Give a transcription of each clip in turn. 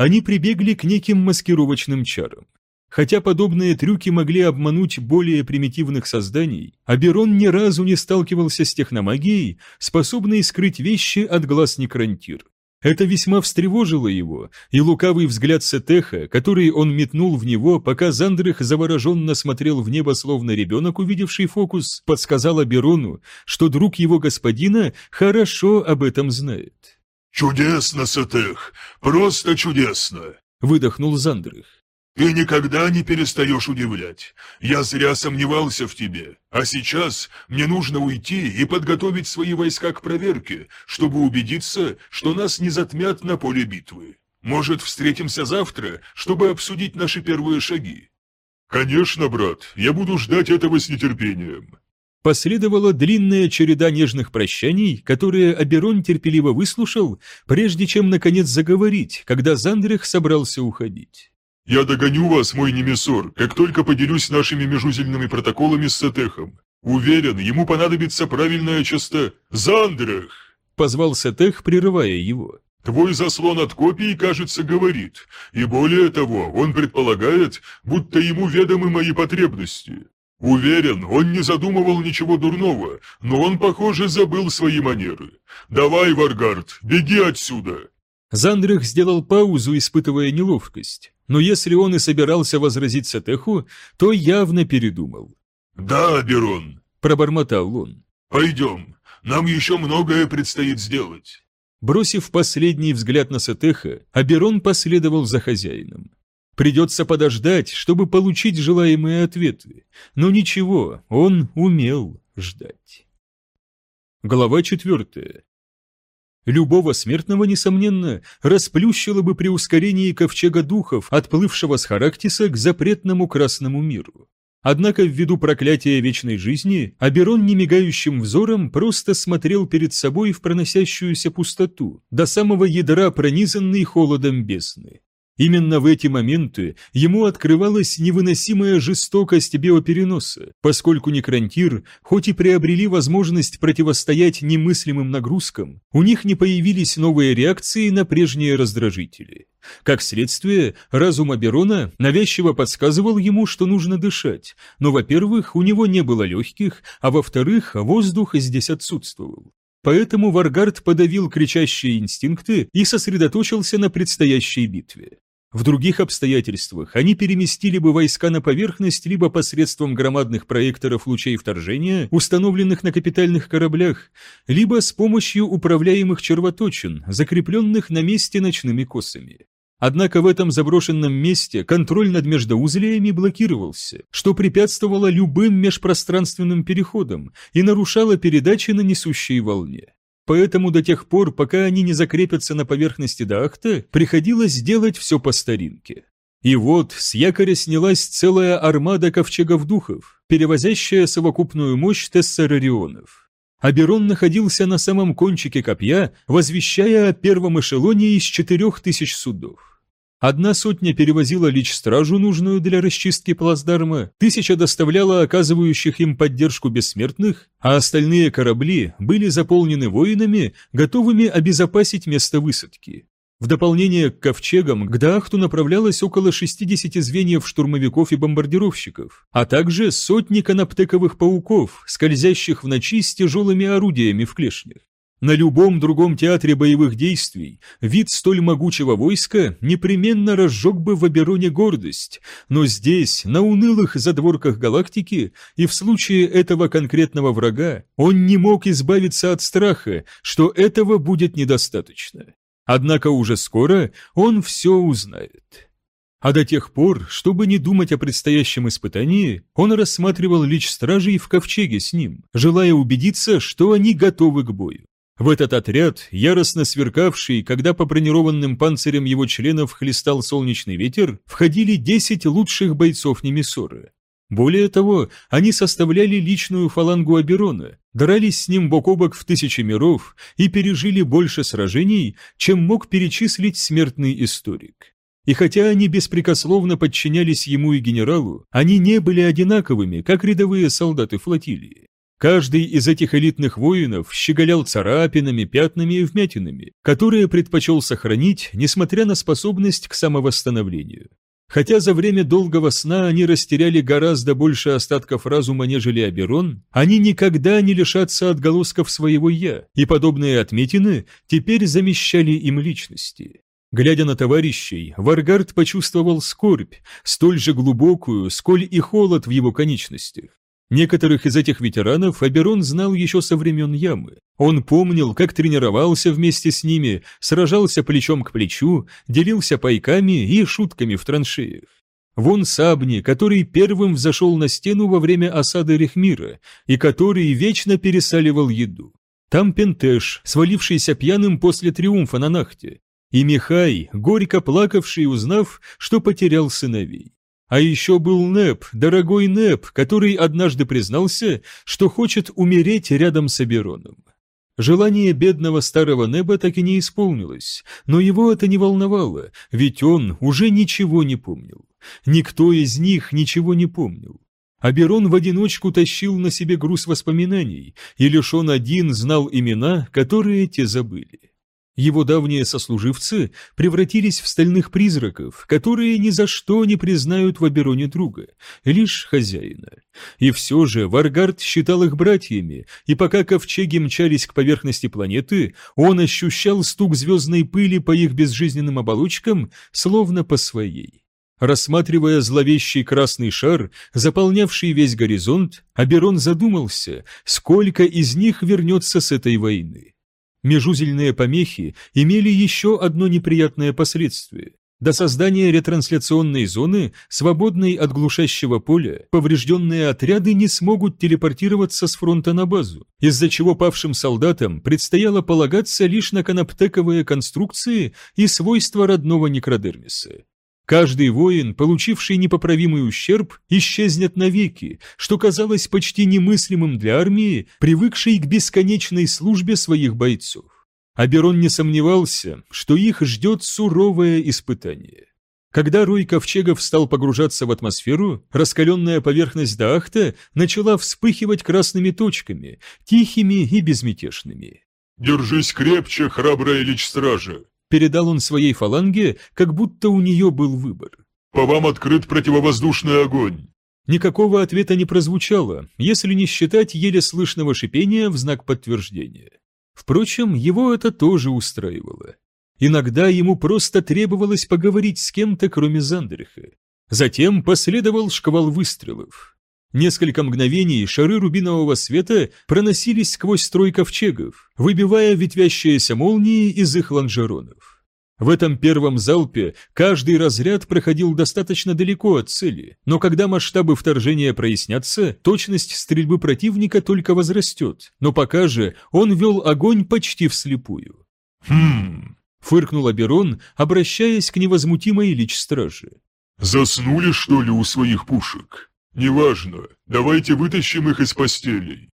они прибегли к неким маскировочным чарам. Хотя подобные трюки могли обмануть более примитивных созданий, Аберон ни разу не сталкивался с техномагией, способной скрыть вещи от глаз некрантир. Это весьма встревожило его, и лукавый взгляд Сетеха, который он метнул в него, пока Зандрых завороженно смотрел в небо, словно ребенок, увидевший фокус, подсказал Аберону, что друг его господина хорошо об этом знает. «Чудесно, Сетех! Просто чудесно!» — выдохнул Зандрых. Ты никогда не перестаешь удивлять. Я зря сомневался в тебе. А сейчас мне нужно уйти и подготовить свои войска к проверке, чтобы убедиться, что нас не затмят на поле битвы. Может, встретимся завтра, чтобы обсудить наши первые шаги? Конечно, брат, я буду ждать этого с нетерпением. Последовала длинная череда нежных прощаний, которые Аберон терпеливо выслушал, прежде чем наконец заговорить, когда Зандрих собрался уходить. Я догоню вас, мой немесор, как только поделюсь нашими межузельными протоколами с Сетехом. Уверен, ему понадобится правильная часто «Зандрах!» Позвал Сетех, прерывая его. Твой заслон от копий, кажется, говорит. И более того, он предполагает, будто ему ведомы мои потребности. Уверен, он не задумывал ничего дурного, но он, похоже, забыл свои манеры. Давай, Варгард, беги отсюда. Зандрах сделал паузу, испытывая неловкость но если он и собирался возразить Сатеху, то явно передумал. «Да, Берон», — пробормотал он. «Пойдем, нам еще многое предстоит сделать». Бросив последний взгляд на Сатеха, Аберон последовал за хозяином. Придется подождать, чтобы получить желаемые ответы. Но ничего, он умел ждать. Глава четвертая. Любого смертного, несомненно, расплющило бы при ускорении ковчега духов, отплывшего с Характиса к запретному красному миру. Однако ввиду проклятия вечной жизни, Аберон немигающим взором просто смотрел перед собой в проносящуюся пустоту, до самого ядра пронизанный холодом бездны. Именно в эти моменты ему открывалась невыносимая жестокость биопереноса, поскольку некрантир, хоть и приобрели возможность противостоять немыслимым нагрузкам, у них не появились новые реакции на прежние раздражители. Как следствие, разум Аберона навязчиво подсказывал ему, что нужно дышать, но, во-первых, у него не было легких, а во-вторых, воздух здесь отсутствовал. Поэтому Варгард подавил кричащие инстинкты и сосредоточился на предстоящей битве. В других обстоятельствах они переместили бы войска на поверхность либо посредством громадных проекторов лучей вторжения, установленных на капитальных кораблях, либо с помощью управляемых червоточин, закрепленных на месте ночными косами. Однако в этом заброшенном месте контроль над междоузлиями блокировался, что препятствовало любым межпространственным переходам и нарушало передачи на несущей волне. Поэтому до тех пор, пока они не закрепятся на поверхности Дахта, приходилось делать все по старинке. И вот с якоря снялась целая армада ковчегов духов, перевозящая совокупную мощь тессерарионов. Аберон находился на самом кончике копья, возвещая о первом эшелоне из четырех тысяч судов. Одна сотня перевозила лишь стражу, нужную для расчистки плацдарма, тысяча доставляла оказывающих им поддержку бессмертных, а остальные корабли были заполнены воинами, готовыми обезопасить место высадки. В дополнение к ковчегам к Дахту направлялось около 60 звеньев штурмовиков и бомбардировщиков, а также сотни канаптековых пауков, скользящих в ночи с тяжелыми орудиями в клешнях. На любом другом театре боевых действий вид столь могучего войска непременно разжег бы в Абероне гордость, но здесь, на унылых задворках галактики, и в случае этого конкретного врага, он не мог избавиться от страха, что этого будет недостаточно. Однако уже скоро он все узнает. А до тех пор, чтобы не думать о предстоящем испытании, он рассматривал лич стражей в ковчеге с ним, желая убедиться, что они готовы к бою. В этот отряд, яростно сверкавший, когда по бронированным панцирям его членов хлестал солнечный ветер, входили 10 лучших бойцов Немесора. Более того, они составляли личную фалангу Аберона, дрались с ним бок о бок в тысячи миров и пережили больше сражений, чем мог перечислить смертный историк. И хотя они беспрекословно подчинялись ему и генералу, они не были одинаковыми, как рядовые солдаты флотилии. Каждый из этих элитных воинов щеголял царапинами, пятнами и вмятинами, которые предпочел сохранить, несмотря на способность к самовосстановлению. Хотя за время долгого сна они растеряли гораздо больше остатков разума, нежели Аберон, они никогда не лишатся отголосков своего «я», и подобные отметины теперь замещали им личности. Глядя на товарищей, Варгард почувствовал скорбь, столь же глубокую, сколь и холод в его конечностях. Некоторых из этих ветеранов Аберон знал еще со времен Ямы. Он помнил, как тренировался вместе с ними, сражался плечом к плечу, делился пайками и шутками в траншеях. Вон Сабни, который первым взошел на стену во время осады Рехмира и который вечно пересаливал еду. Там Пентеш, свалившийся пьяным после триумфа на Нахте, и Михай, горько плакавший, узнав, что потерял сыновей. А еще был Неп, дорогой Неп, который однажды признался, что хочет умереть рядом с Абероном. Желание бедного старого Неба так и не исполнилось, но его это не волновало, ведь он уже ничего не помнил. Никто из них ничего не помнил. Аберон в одиночку тащил на себе груз воспоминаний, и лишь он один знал имена, которые те забыли. Его давние сослуживцы превратились в стальных призраков, которые ни за что не признают в Абероне друга, лишь хозяина. И все же Варгард считал их братьями, и пока ковчеги мчались к поверхности планеты, он ощущал стук звездной пыли по их безжизненным оболочкам, словно по своей. Рассматривая зловещий красный шар, заполнявший весь горизонт, Аберон задумался, сколько из них вернется с этой войны. Межузельные помехи имели еще одно неприятное последствие. До создания ретрансляционной зоны, свободной от глушащего поля, поврежденные отряды не смогут телепортироваться с фронта на базу, из-за чего павшим солдатам предстояло полагаться лишь на канаптековые конструкции и свойства родного некродермиса. Каждый воин, получивший непоправимый ущерб, исчезнет навеки, что казалось почти немыслимым для армии, привыкшей к бесконечной службе своих бойцов. Аберон не сомневался, что их ждет суровое испытание. Когда рой ковчегов стал погружаться в атмосферу, раскаленная поверхность Даахта начала вспыхивать красными точками, тихими и безмятежными. «Держись крепче, храбрая лич стража!» Передал он своей фаланге, как будто у нее был выбор. «По вам открыт противовоздушный огонь!» Никакого ответа не прозвучало, если не считать еле слышного шипения в знак подтверждения. Впрочем, его это тоже устраивало. Иногда ему просто требовалось поговорить с кем-то, кроме Зандриха. Затем последовал шквал выстрелов. Несколько мгновений шары рубинового света проносились сквозь строй ковчегов, выбивая ветвящиеся молнии из их лонжеронов. В этом первом залпе каждый разряд проходил достаточно далеко от цели, но когда масштабы вторжения прояснятся, точность стрельбы противника только возрастет, но пока же он вел огонь почти вслепую. «Хм...» — фыркнул Аберон, обращаясь к невозмутимой лич-страже. «Заснули, что ли, у своих пушек?» «Неважно. Давайте вытащим их из постелей».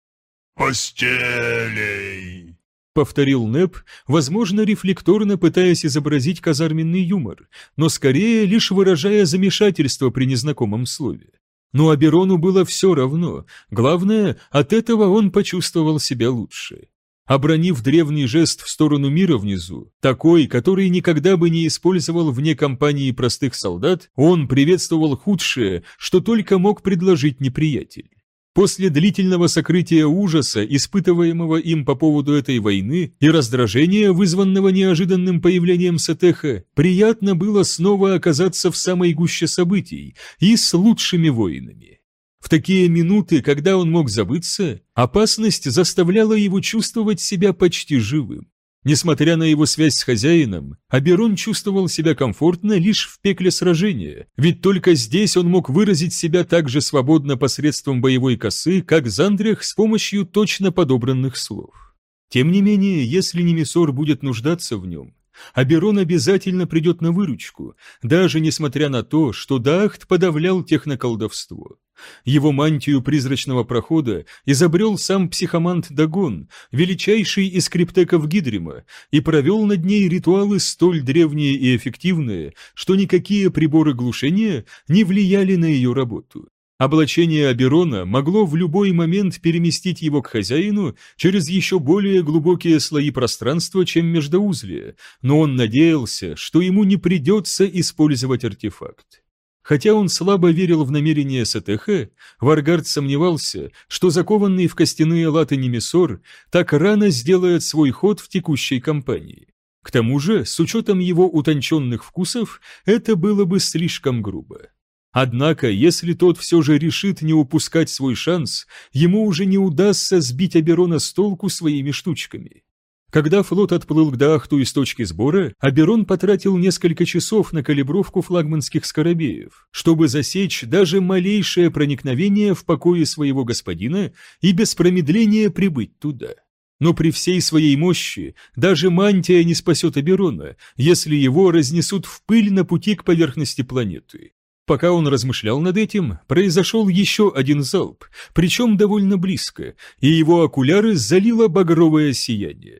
«Постелей!» — повторил Нэп, возможно, рефлекторно пытаясь изобразить казарменный юмор, но скорее лишь выражая замешательство при незнакомом слове. Но Аберону было все равно, главное, от этого он почувствовал себя лучше. Обронив древний жест в сторону мира внизу, такой, который никогда бы не использовал вне компании простых солдат, он приветствовал худшее, что только мог предложить неприятель. После длительного сокрытия ужаса, испытываемого им по поводу этой войны, и раздражения, вызванного неожиданным появлением Сатеха, приятно было снова оказаться в самой гуще событий и с лучшими воинами. В такие минуты, когда он мог забыться, опасность заставляла его чувствовать себя почти живым. Несмотря на его связь с хозяином, Аберон чувствовал себя комфортно лишь в пекле сражения, ведь только здесь он мог выразить себя так же свободно посредством боевой косы, как Зандрях с помощью точно подобранных слов. Тем не менее, если Немесор будет нуждаться в нем, Аберон обязательно придет на выручку, даже несмотря на то, что Дахт подавлял техноколдовство. Его мантию призрачного прохода изобрел сам психомант Дагон, величайший из криптеков Гидрима, и провел над ней ритуалы столь древние и эффективные, что никакие приборы глушения не влияли на ее работу. Облачение Аберона могло в любой момент переместить его к хозяину через еще более глубокие слои пространства, чем междоузлие, но он надеялся, что ему не придется использовать артефакт. Хотя он слабо верил в намерения СТХ, Варгард сомневался, что закованный в костяные латы Немесор так рано сделает свой ход в текущей кампании. К тому же, с учетом его утонченных вкусов, это было бы слишком грубо. Однако, если тот все же решит не упускать свой шанс, ему уже не удастся сбить Аберона с толку своими штучками. Когда флот отплыл к Дахту из точки сбора, Аберон потратил несколько часов на калибровку флагманских скоробеев, чтобы засечь даже малейшее проникновение в покое своего господина и без промедления прибыть туда. Но при всей своей мощи даже мантия не спасет Аберона, если его разнесут в пыль на пути к поверхности планеты. Пока он размышлял над этим, произошел еще один залп, причем довольно близко, и его окуляры залило багровое сияние.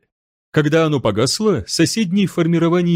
Когда оно погасло, соседний в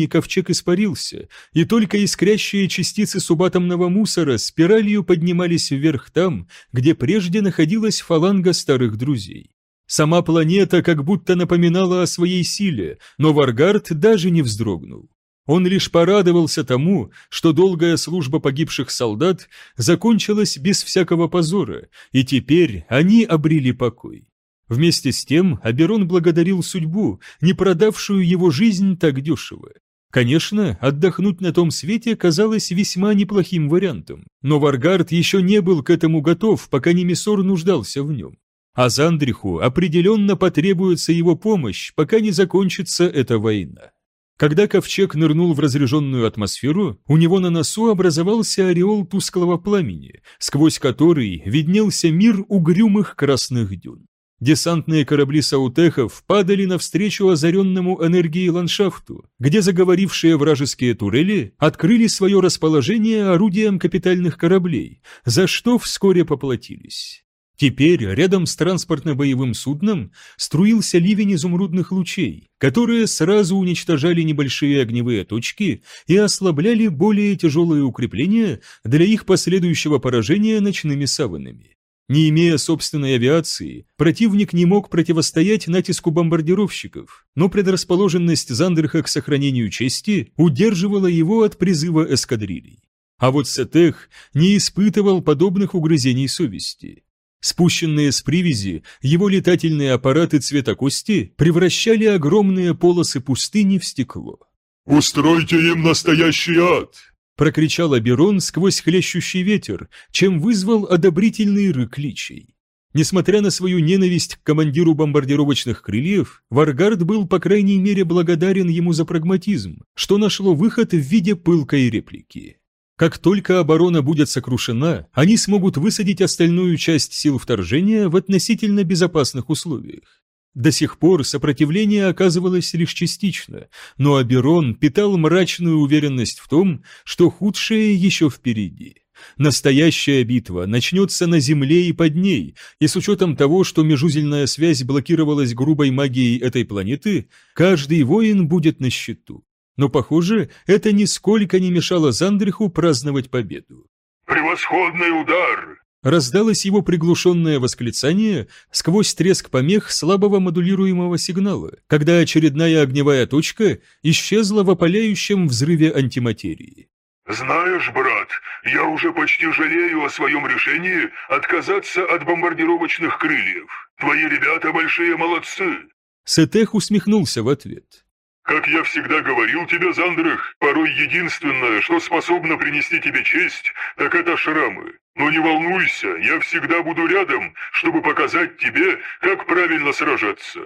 ковчег испарился, и только искрящие частицы субатомного мусора спиралью поднимались вверх там, где прежде находилась фаланга старых друзей. Сама планета как будто напоминала о своей силе, но Варгард даже не вздрогнул. Он лишь порадовался тому, что долгая служба погибших солдат закончилась без всякого позора, и теперь они обрели покой. Вместе с тем Аберон благодарил судьбу, не продавшую его жизнь так дешево. Конечно, отдохнуть на том свете казалось весьма неплохим вариантом, но Варгард еще не был к этому готов, пока Немесор нуждался в нем. А Зандриху определенно потребуется его помощь, пока не закончится эта война. Когда ковчег нырнул в разряженную атмосферу, у него на носу образовался ореол тусклого пламени, сквозь который виднелся мир угрюмых красных дюн. Десантные корабли саутехов падали навстречу озаренному энергией ландшафту, где заговорившие вражеские турели открыли свое расположение орудием капитальных кораблей, за что вскоре поплатились. Теперь рядом с транспортно-боевым судном струился ливень изумрудных лучей, которые сразу уничтожали небольшие огневые точки и ослабляли более тяжелые укрепления для их последующего поражения ночными саванами. Не имея собственной авиации, противник не мог противостоять натиску бомбардировщиков, но предрасположенность Зандерха к сохранению чести удерживала его от призыва эскадрилей. А вот Сетех не испытывал подобных угрызений совести. Спущенные с привязи, его летательные аппараты цвета кости превращали огромные полосы пустыни в стекло. «Устройте им настоящий ад!» прокричал Аберон сквозь хлещущий ветер, чем вызвал одобрительный рык личей. Несмотря на свою ненависть к командиру бомбардировочных крыльев, Варгард был по крайней мере благодарен ему за прагматизм, что нашло выход в виде пылкой реплики. Как только оборона будет сокрушена, они смогут высадить остальную часть сил вторжения в относительно безопасных условиях. До сих пор сопротивление оказывалось лишь частично, но Аберон питал мрачную уверенность в том, что худшее еще впереди. Настоящая битва начнется на Земле и под ней, и с учетом того, что межузельная связь блокировалась грубой магией этой планеты, каждый воин будет на счету. Но, похоже, это нисколько не мешало Зандриху праздновать победу. «Превосходный удар!» Раздалось его приглушенное восклицание сквозь треск помех слабого модулируемого сигнала, когда очередная огневая точка исчезла в опаляющем взрыве антиматерии. «Знаешь, брат, я уже почти жалею о своем решении отказаться от бомбардировочных крыльев. Твои ребята большие молодцы!» Сетех усмехнулся в ответ. Как я всегда говорил тебе, Зандрах, порой единственное, что способно принести тебе честь, так это шрамы. Но не волнуйся, я всегда буду рядом, чтобы показать тебе, как правильно сражаться.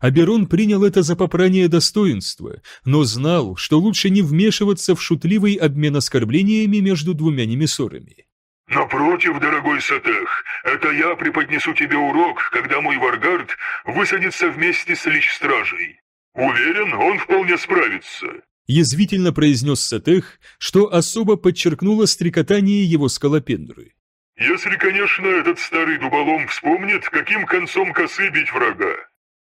Аберон принял это за попрание достоинства, но знал, что лучше не вмешиваться в шутливый обмен оскорблениями между двумя немесорами. «Напротив, дорогой Сатех, это я преподнесу тебе урок, когда мой Варгард высадится вместе с Лич-Стражей. «Уверен, он вполне справится», — язвительно произнес Сатех, что особо подчеркнуло стрекотание его скалопендры. «Если, конечно, этот старый дуболом вспомнит, каким концом косы бить врага.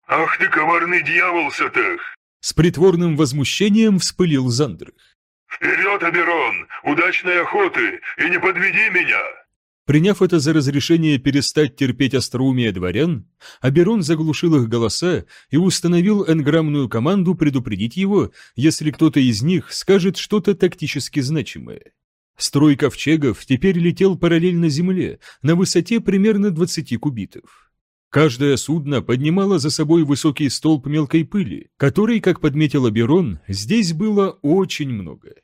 Ах ты коварный дьявол, Сатех!» С притворным возмущением вспылил Зандрых. «Вперед, Аберон! Удачной охоты! И не подведи меня!» Приняв это за разрешение перестать терпеть остроумие дворян, Аберон заглушил их голоса и установил энграммную команду предупредить его, если кто-то из них скажет что-то тактически значимое. Строй ковчегов теперь летел параллельно земле, на высоте примерно 20 кубитов. Каждое судно поднимало за собой высокий столб мелкой пыли, которой, как подметил Аберон, здесь было очень много.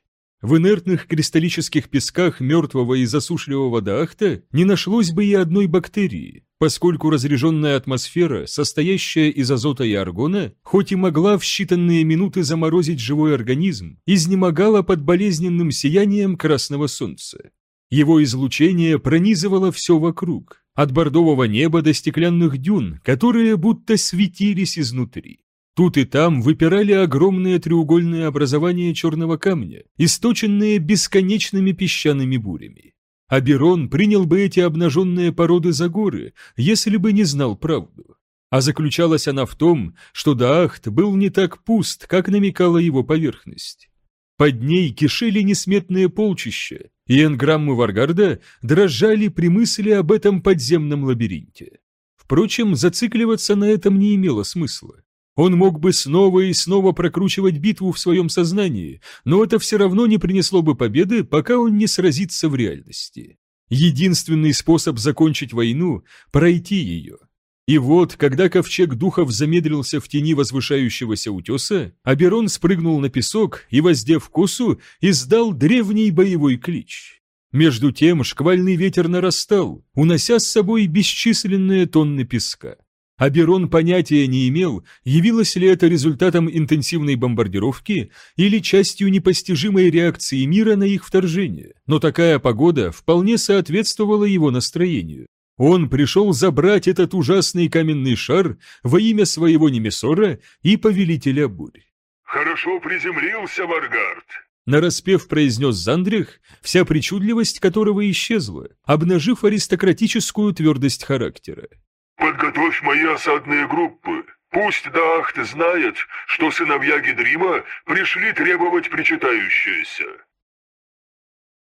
В инертных кристаллических песках мертвого и засушливого Даахта не нашлось бы и одной бактерии, поскольку разреженная атмосфера, состоящая из азота и аргона, хоть и могла в считанные минуты заморозить живой организм, изнемогала под болезненным сиянием красного солнца. Его излучение пронизывало все вокруг, от бордового неба до стеклянных дюн, которые будто светились изнутри. Тут и там выпирали огромные треугольные образования черного камня, источенные бесконечными песчаными бурями. Аберон принял бы эти обнаженные породы за горы, если бы не знал правду. А заключалась она в том, что Даахт был не так пуст, как намекала его поверхность. Под ней кишели несметные полчища, и энграммы Варгарда дрожали при мысли об этом подземном лабиринте. Впрочем, зацикливаться на этом не имело смысла. Он мог бы снова и снова прокручивать битву в своем сознании, но это все равно не принесло бы победы, пока он не сразится в реальности. Единственный способ закончить войну – пройти ее. И вот, когда ковчег духов замедлился в тени возвышающегося утеса, Аберон спрыгнул на песок и, воздев косу, издал древний боевой клич. Между тем шквальный ветер нарастал, унося с собой бесчисленные тонны песка. Аберон понятия не имел, явилось ли это результатом интенсивной бомбардировки или частью непостижимой реакции мира на их вторжение, но такая погода вполне соответствовала его настроению. Он пришел забрать этот ужасный каменный шар во имя своего Немесора и повелителя бурь. «Хорошо приземлился, Варгард!» Нараспев произнес Зандрих, вся причудливость которого исчезла, обнажив аристократическую твердость характера. Подготовь мои осадные группы. Пусть Дахт знает, что сыновья Гидрима пришли требовать причитающееся.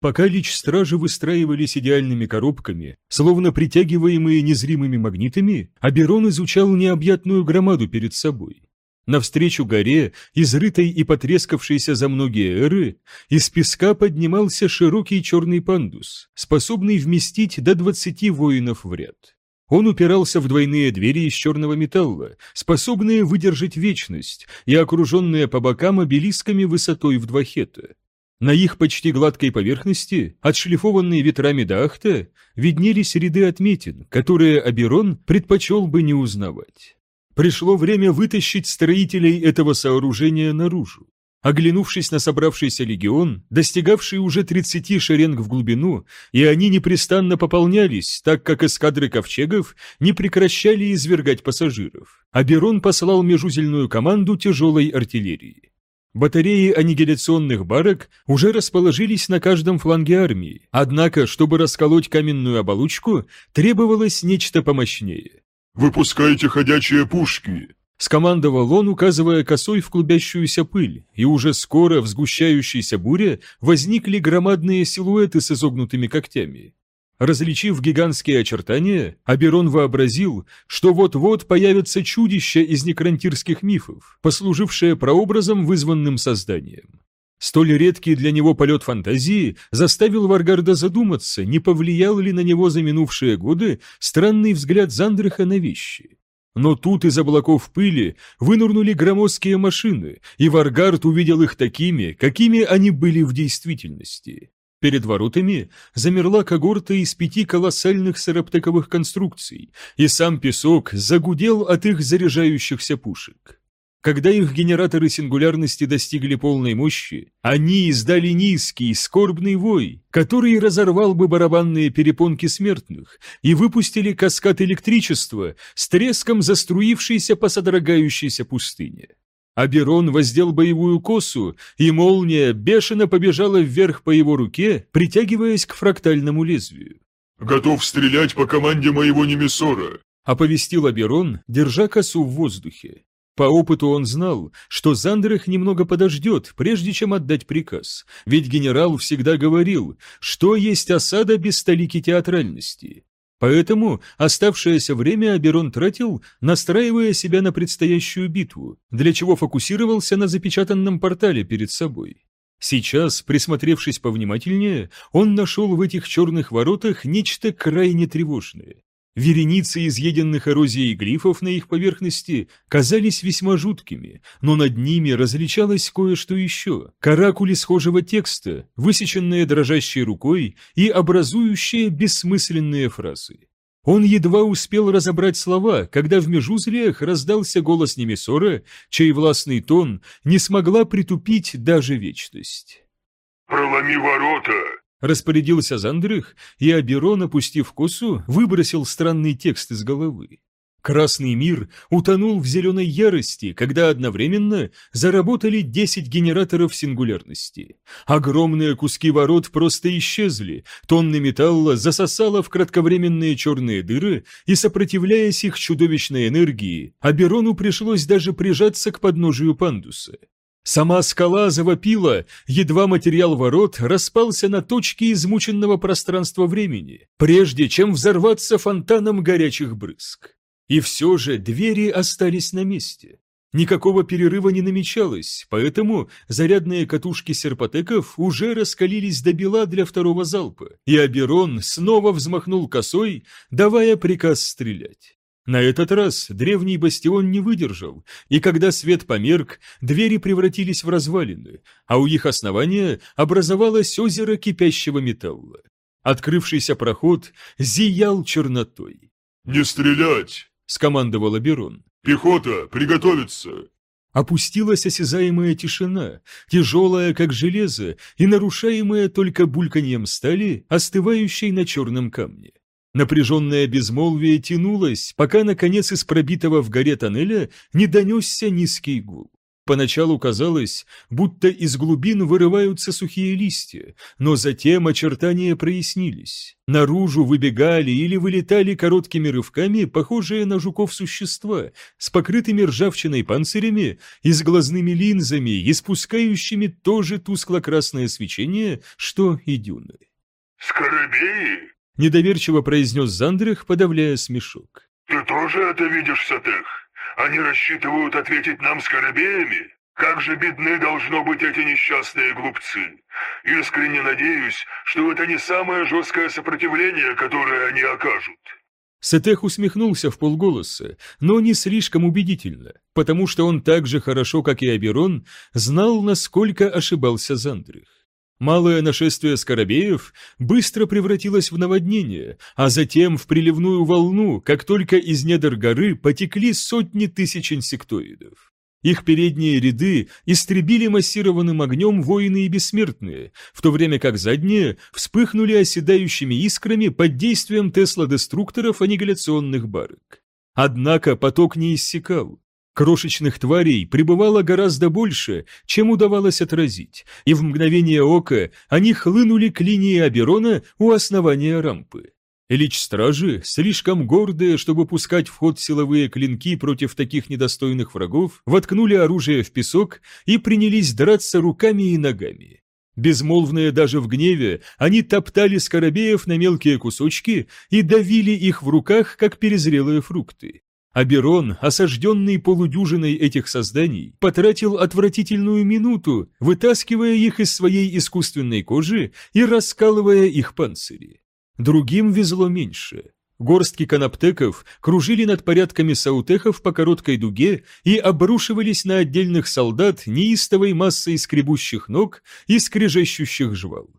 Пока лич-стражи выстраивались идеальными коробками, словно притягиваемые незримыми магнитами, Аберон изучал необъятную громаду перед собой. Навстречу горе, изрытой и потрескавшейся за многие эры, из песка поднимался широкий черный пандус, способный вместить до двадцати воинов в ряд. Он упирался в двойные двери из черного металла, способные выдержать вечность и окруженные по бокам обелисками высотой в два хета. На их почти гладкой поверхности, отшлифованные ветрами Дахта, виднелись ряды отметин, которые Аберон предпочел бы не узнавать. Пришло время вытащить строителей этого сооружения наружу. Оглянувшись на собравшийся легион, достигавший уже 30 шеренг в глубину, и они непрестанно пополнялись, так как эскадры ковчегов не прекращали извергать пассажиров, Аберон послал межузельную команду тяжелой артиллерии. Батареи аннигиляционных барок уже расположились на каждом фланге армии, однако, чтобы расколоть каменную оболочку, требовалось нечто помощнее. «Выпускайте ходячие пушки!» Скомандовал он, указывая косой в клубящуюся пыль, и уже скоро в сгущающейся буре возникли громадные силуэты с изогнутыми когтями. Различив гигантские очертания, Аберон вообразил, что вот-вот появятся чудища из некрантирских мифов, послужившие прообразом вызванным созданием. Столь редкий для него полет фантазии заставил Варгарда задуматься, не повлиял ли на него за минувшие годы странный взгляд Зандриха на вещи. Но тут из облаков пыли вынурнули громоздкие машины, и Варгард увидел их такими, какими они были в действительности. Перед воротами замерла когорта из пяти колоссальных сараптековых конструкций, и сам песок загудел от их заряжающихся пушек. Когда их генераторы сингулярности достигли полной мощи, они издали низкий, скорбный вой, который разорвал бы барабанные перепонки смертных, и выпустили каскад электричества с треском заструившейся по содрогающейся пустыне. Аберон воздел боевую косу, и молния бешено побежала вверх по его руке, притягиваясь к фрактальному лезвию. «Готов стрелять по команде моего Немесора», — оповестил Аберон, держа косу в воздухе. По опыту он знал, что Зандрах немного подождет, прежде чем отдать приказ, ведь генерал всегда говорил, что есть осада без столики театральности. Поэтому оставшееся время Аберон тратил, настраивая себя на предстоящую битву, для чего фокусировался на запечатанном портале перед собой. Сейчас, присмотревшись повнимательнее, он нашел в этих черных воротах нечто крайне тревожное. Вереницы изъеденных эрозией глифов на их поверхности казались весьма жуткими, но над ними различалось кое-что еще. Каракули схожего текста, высеченные дрожащей рукой и образующие бессмысленные фразы. Он едва успел разобрать слова, когда в межузлиях раздался голос Немесора, чей властный тон не смогла притупить даже вечность. «Проломи ворота!» Распорядился Зандрых, и Аберон, опустив косу, выбросил странный текст из головы. Красный мир утонул в зеленой ярости, когда одновременно заработали 10 генераторов сингулярности. Огромные куски ворот просто исчезли, тонны металла засосало в кратковременные черные дыры, и, сопротивляясь их чудовищной энергии, Аберону пришлось даже прижаться к подножию пандуса. Сама скала завопила, едва материал ворот распался на точки измученного пространства времени, прежде чем взорваться фонтаном горячих брызг. И все же двери остались на месте. Никакого перерыва не намечалось, поэтому зарядные катушки серпотеков уже раскалились до бела для второго залпа, и Аберон снова взмахнул косой, давая приказ стрелять. На этот раз древний бастион не выдержал, и когда свет померк, двери превратились в развалины, а у их основания образовалось озеро кипящего металла. Открывшийся проход зиял чернотой. «Не стрелять!» — скомандовал Аберон. «Пехота, приготовиться!» Опустилась осязаемая тишина, тяжелая, как железо, и нарушаемая только бульканьем стали, остывающей на черном камне. Напряженное безмолвие тянулось, пока, наконец, из пробитого в горе тоннеля не донесся низкий гул. Поначалу казалось, будто из глубин вырываются сухие листья, но затем очертания прояснились. Наружу выбегали или вылетали короткими рывками похожие на жуков существа с покрытыми ржавчиной панцирями и с глазными линзами, испускающими то же тускло-красное свечение, что и дюны. «Скоробеи?» Недоверчиво произнес Зандрих, подавляя смешок. «Ты тоже это видишь, Сатех? Они рассчитывают ответить нам скоробеями? Как же бедны должно быть эти несчастные глупцы! Искренне надеюсь, что это не самое жесткое сопротивление, которое они окажут». Сетех усмехнулся в полголоса, но не слишком убедительно, потому что он так же хорошо, как и Аберон, знал, насколько ошибался Зандрих. Малое нашествие скоробеев быстро превратилось в наводнение, а затем в приливную волну, как только из недр горы потекли сотни тысяч инсектоидов. Их передние ряды истребили массированным огнем воины и бессмертные, в то время как задние вспыхнули оседающими искрами под действием Тесла-деструкторов аннигиляционных барок. Однако поток не иссякал. Крошечных тварей пребывало гораздо больше, чем удавалось отразить, и в мгновение ока они хлынули к линии Аберона у основания рампы. Лич-стражи, слишком гордые, чтобы пускать в ход силовые клинки против таких недостойных врагов, воткнули оружие в песок и принялись драться руками и ногами. Безмолвные даже в гневе, они топтали скоробеев на мелкие кусочки и давили их в руках, как перезрелые фрукты. Аберон, осажденный полудюжиной этих созданий, потратил отвратительную минуту, вытаскивая их из своей искусственной кожи и раскалывая их панцири. Другим везло меньше. Горстки канаптеков кружили над порядками саутехов по короткой дуге и обрушивались на отдельных солдат неистовой массой скребущих ног и скрежещущих жвал.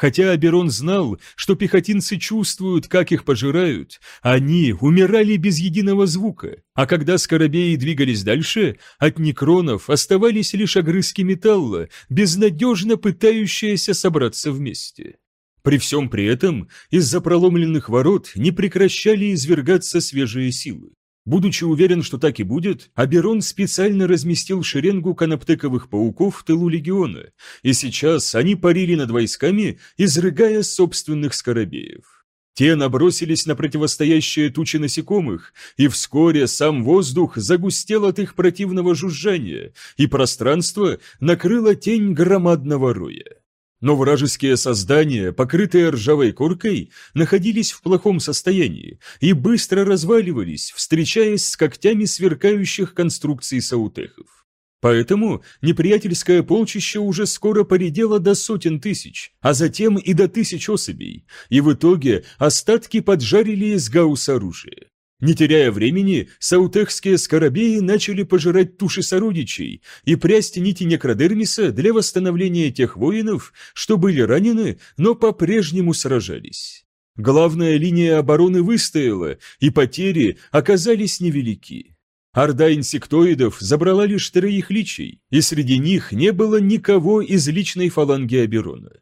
Хотя Аберон знал, что пехотинцы чувствуют, как их пожирают, они умирали без единого звука, а когда скоробеи двигались дальше, от некронов оставались лишь огрызки металла, безнадежно пытающиеся собраться вместе. При всем при этом из-за проломленных ворот не прекращали извергаться свежие силы. Будучи уверен, что так и будет, Аберон специально разместил шеренгу канаптековых пауков в тылу легиона, и сейчас они парили над войсками, изрыгая собственных скоробеев. Те набросились на противостоящие тучи насекомых, и вскоре сам воздух загустел от их противного жужжания, и пространство накрыло тень громадного роя. Но вражеские создания, покрытые ржавой коркой, находились в плохом состоянии и быстро разваливались, встречаясь с когтями сверкающих конструкций саутехов. Поэтому неприятельское полчище уже скоро поредело до сотен тысяч, а затем и до тысяч особей, и в итоге остатки поджарили из гаусс оружия. Не теряя времени, саутехские скоробеи начали пожирать туши сородичей и прясть нити некродермиса для восстановления тех воинов, что были ранены, но по-прежнему сражались. Главная линия обороны выстояла, и потери оказались невелики. Орда инсектоидов забрала лишь троих личей, и среди них не было никого из личной фаланги Аберона.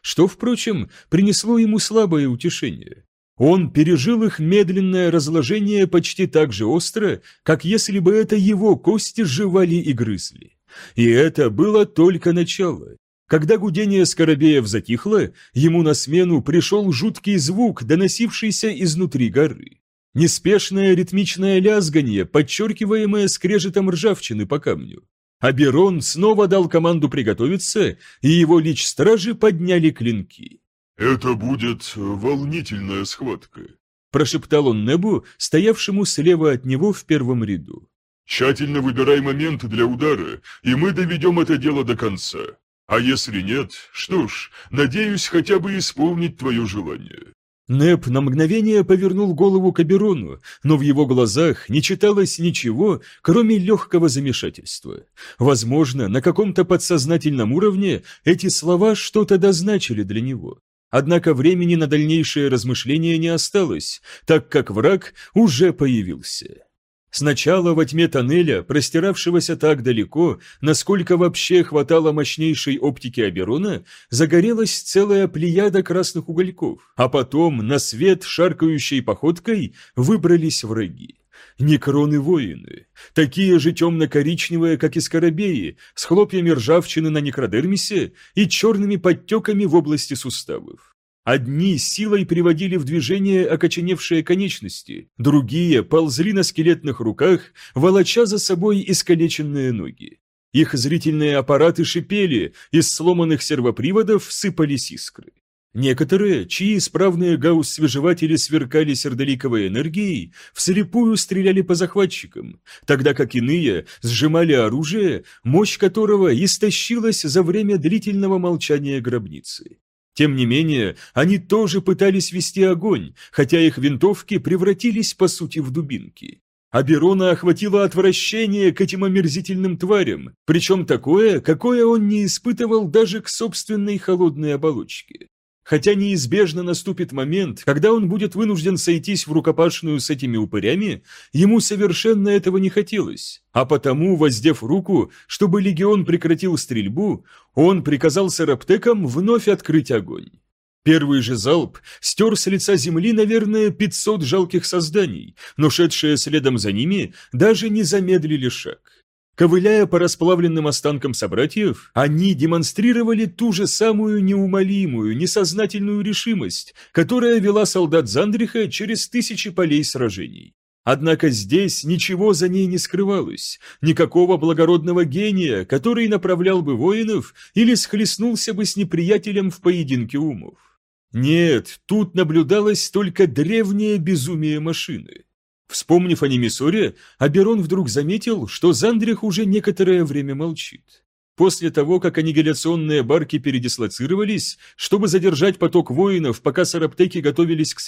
Что, впрочем, принесло ему слабое утешение. Он пережил их медленное разложение почти так же остро, как если бы это его кости жевали и грызли. И это было только начало. Когда гудение скоробеев затихло, ему на смену пришел жуткий звук, доносившийся изнутри горы. Неспешное ритмичное лязганье, подчеркиваемое скрежетом ржавчины по камню. Аберон снова дал команду приготовиться, и его лич-стражи подняли клинки. «Это будет волнительная схватка», – прошептал он Небу, стоявшему слева от него в первом ряду. «Тщательно выбирай момент для удара, и мы доведем это дело до конца. А если нет, что ж, надеюсь хотя бы исполнить твое желание». Неб на мгновение повернул голову к Аберону, но в его глазах не читалось ничего, кроме легкого замешательства. Возможно, на каком-то подсознательном уровне эти слова что-то дозначили для него. Однако времени на дальнейшее размышление не осталось, так как враг уже появился. Сначала во тьме тоннеля, простиравшегося так далеко, насколько вообще хватало мощнейшей оптики Аберона, загорелась целая плеяда красных угольков, а потом на свет шаркающей походкой выбрались враги. Некроны-воины, такие же темно-коричневые, как и скоробеи, с хлопьями ржавчины на некродермисе и черными подтеками в области суставов. Одни силой приводили в движение окоченевшие конечности, другие ползли на скелетных руках, волоча за собой искалеченные ноги. Их зрительные аппараты шипели, из сломанных сервоприводов сыпались искры. Некоторые, чьи исправные гаусс-свежеватели сверкали сердоликовой энергией, вслепую стреляли по захватчикам, тогда как иные сжимали оружие, мощь которого истощилась за время длительного молчания гробницы. Тем не менее, они тоже пытались вести огонь, хотя их винтовки превратились по сути в дубинки. Аберона охватило отвращение к этим омерзительным тварям, причем такое, какое он не испытывал даже к собственной холодной оболочке хотя неизбежно наступит момент, когда он будет вынужден сойтись в рукопашную с этими упырями, ему совершенно этого не хотелось, а потому, воздев руку, чтобы легион прекратил стрельбу, он приказал сараптекам вновь открыть огонь. Первый же залп стер с лица земли, наверное, 500 жалких созданий, но шедшие следом за ними даже не замедлили шаг. Ковыляя по расплавленным останкам собратьев, они демонстрировали ту же самую неумолимую, несознательную решимость, которая вела солдат Зандриха через тысячи полей сражений. Однако здесь ничего за ней не скрывалось, никакого благородного гения, который направлял бы воинов или схлестнулся бы с неприятелем в поединке умов. Нет, тут наблюдалось только древнее безумие машины. Вспомнив о Немесоре, Аберон вдруг заметил, что Зандрих уже некоторое время молчит. После того, как аннигиляционные барки передислоцировались, чтобы задержать поток воинов, пока сараптеки готовились к